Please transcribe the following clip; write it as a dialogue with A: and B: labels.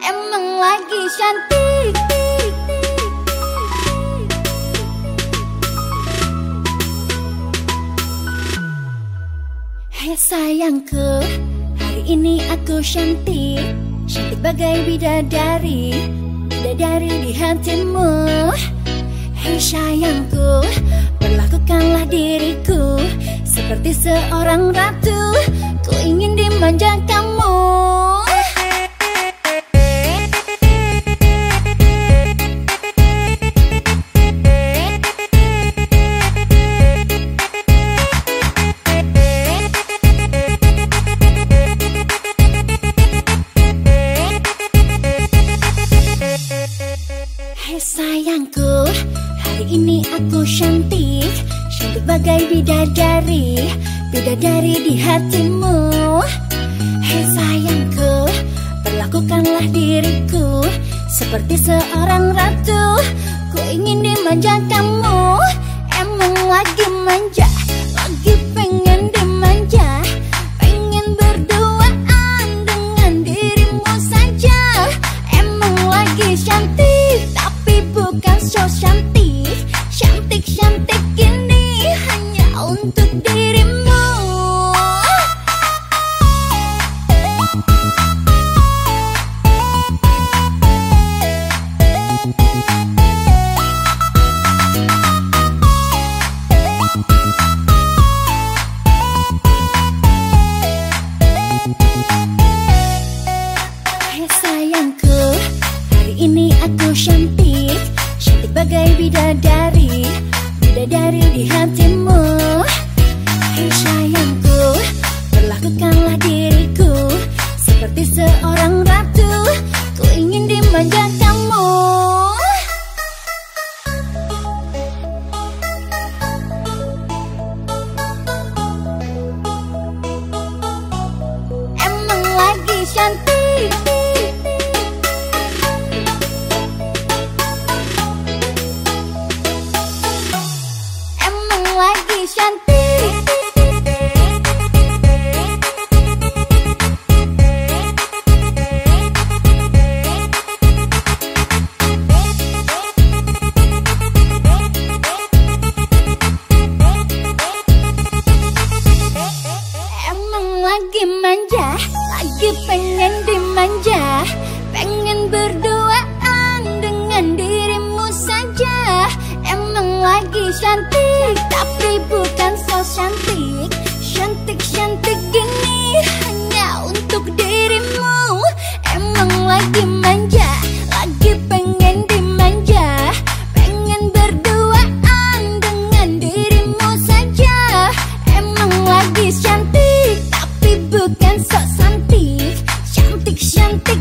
A: Emang lagi cantik. Hei sayangku Hari ini aku cantik. Cantik bagai bidadari Bidadari di hatimu. Hei sayangku Perlakukanlah diriku Seperti seorang ratu aku cantik Cantik bagai bidadari Bidadari di hatimu. Hei sayangku, perlakukanlah diriku Seperti seorang ratu. Ku ingin dimanja kamu Emang lagi manja Lagi pengen dimanja. Pengen berduaan dengan dirimu saja Emang lagi cantik Tapi bukan so cantik Cantik-cantik ini cantik Tapi bukan so cantik. Cantik-cantik gini Hanya untuk dirimu. Emang lagi manja Lagi pengen dimanja. Pengen berduaan Dengan dirimu saja. Emang lagi cantik Tapi bukan so cantik. Cantik-cantik